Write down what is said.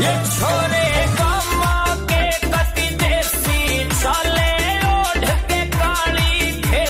It's hard.